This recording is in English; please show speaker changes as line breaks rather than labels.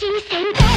she sent